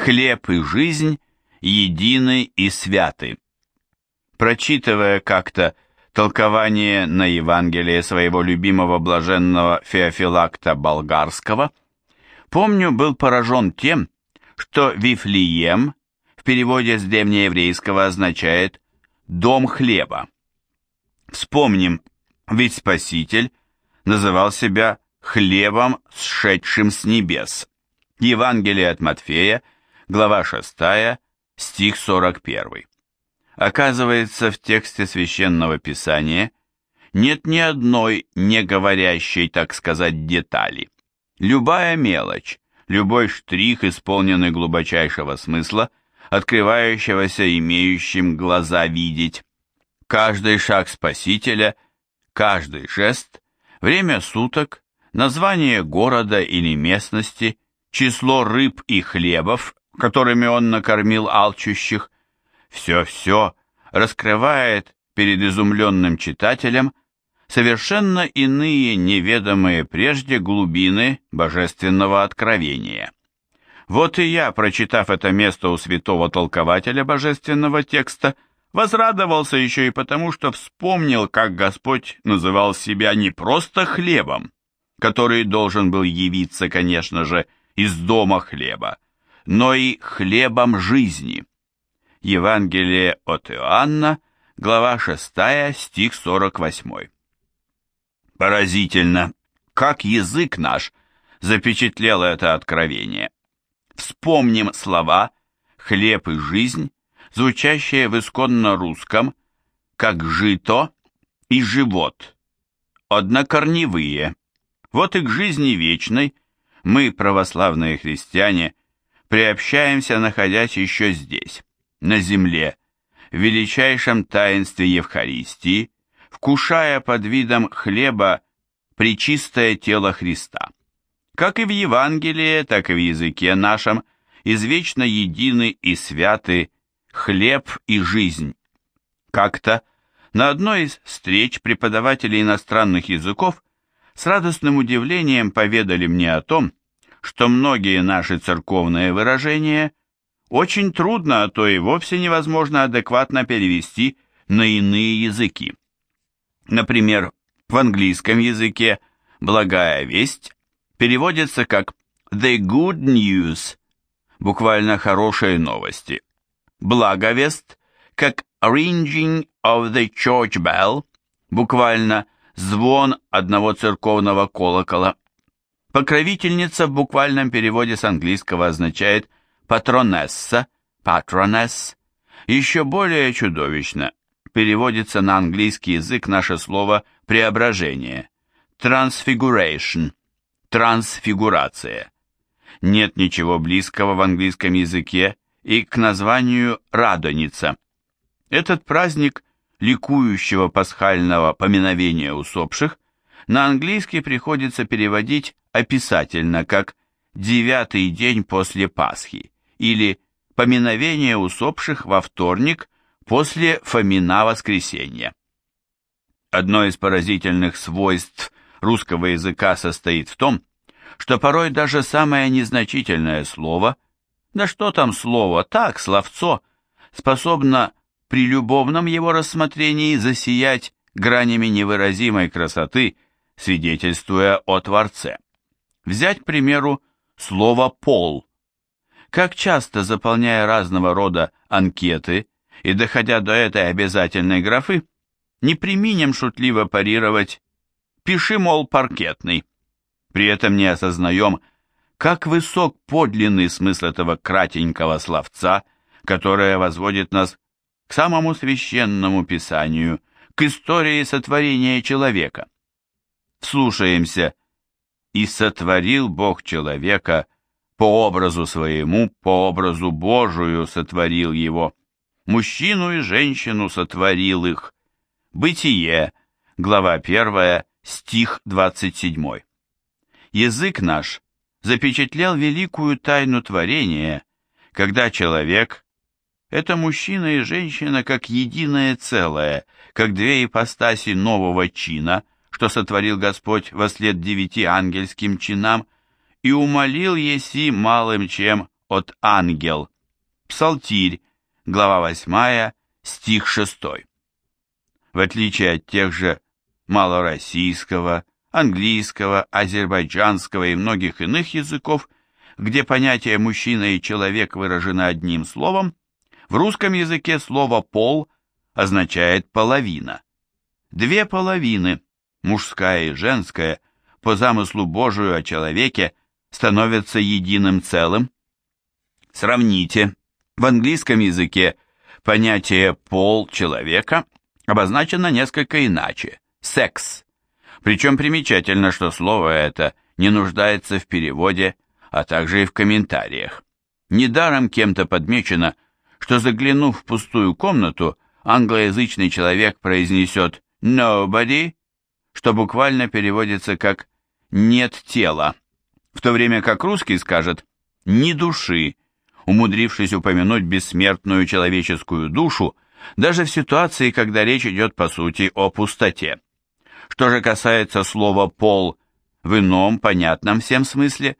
хлеб и жизнь едины и святы. Прочитывая как-то толкование на Евангелие своего любимого блаженного Феофилакта Болгарского, помню, был поражен тем, что Вифлеем в переводе с древнееврейского означает «дом хлеба». Вспомним, ведь Спаситель называл себя хлебом, сшедшим с небес. Евангелие от Матфея, глава 6, стих 41. Оказывается, в тексте священного писания нет ни одной не говорящей, так сказать, детали. Любая мелочь, любой штрих, исполненный глубочайшего смысла, открывающегося имеющим глаза видеть. Каждый шаг Спасителя, каждый жест, время суток, название города или местности, число рыб и хлебов, которыми он накормил алчущих, все-все раскрывает перед изумленным читателем совершенно иные неведомые прежде глубины божественного откровения. Вот и я, прочитав это место у святого толкователя божественного текста, возрадовался еще и потому, что вспомнил, как Господь называл себя не просто хлебом, который должен был явиться, конечно же, из дома хлеба, но и хлебом жизни. Евангелие от Иоанна, глава 6, стих 48. Поразительно, как язык наш запечатлел это откровение. Вспомним слова «хлеб» и «жизнь», звучащие в исконно русском как «жито» и «живот», однокорневые. Вот и к жизни вечной мы, православные христиане, приобщаемся, находясь еще здесь, на земле, в величайшем таинстве Евхаристии, вкушая под видом хлеба причистое тело Христа. Как и в Евангелии, так и в языке нашем извечно едины и святы хлеб и жизнь. Как-то на одной из встреч преподаватели иностранных языков с радостным удивлением поведали мне о том, что многие наши церковные выражения очень трудно, а то и вовсе невозможно адекватно перевести на иные языки. Например, в английском языке «благая весть» переводится как «the good news», буквально «хорошие новости». Благовест, как «ringing of the church bell», буквально «звон одного церковного колокола». Покровительница в буквальном переводе с английского означает «патронесса», «патронесс». Еще более чудовищно переводится на английский язык наше слово «преображение», «transfiguration», «трансфигурация». Нет ничего близкого в английском языке и к названию «радоница». Этот праздник ликующего пасхального поминовения усопших на английский приходится переводить описательно как «девятый день после Пасхи» или «поминовение усопших во вторник после Фомина воскресенья». Одно из поразительных свойств русского языка состоит в том, что порой даже самое незначительное слово, да что там слово, так, словцо, способно при любовном его рассмотрении засиять гранями невыразимой красоты, свидетельствуя о Творце. Взять, к примеру, слово «пол». Как часто, заполняя разного рода анкеты и доходя до этой обязательной графы, не применим шутливо парировать «пиши, мол, паркетный». При этом не осознаем, как высок подлинный смысл этого кратенького словца, которое возводит нас к самому священному писанию, к истории сотворения человека. Вслушаемся – и сотворил Бог человека по образу своему, по образу Божию сотворил его. Мужчину и женщину сотворил их. Бытие, глава 1, стих 27. Язык наш запечатлел великую тайну творения, когда человек – это мужчина и женщина как единое целое, как две ипостаси нового чина – что сотворил Господь во след девяти ангельским чинам, и умолил еси малым чем от ангел. Псалтирь, глава 8, стих 6. В отличие от тех же малороссийского, английского, азербайджанского и многих иных языков, где понятие «мужчина» и «человек» выражено одним словом, в русском языке слово «пол» означает «половина». Две половины, мужская и женская, по замыслу Божию о человеке, становятся единым целым. Сравните. В английском языке понятие «пол человека» обозначено несколько иначе – «секс». Причем примечательно, что слово это не нуждается в переводе, а также и в комментариях. Недаром кем-то подмечено, что заглянув в пустую комнату, англоязычный человек произнесет «nobody», что буквально переводится как «нет тела», в то время как русский скажет «ни души», умудрившись упомянуть бессмертную человеческую душу, даже в ситуации, когда речь идет по сути о пустоте. Что же касается слова «пол» в ином, понятном всем смысле,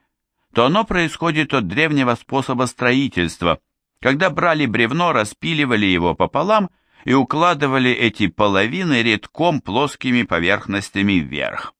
то оно происходит от древнего способа строительства, когда брали бревно, распиливали его пополам и укладывали эти половины редком плоскими поверхностями вверх.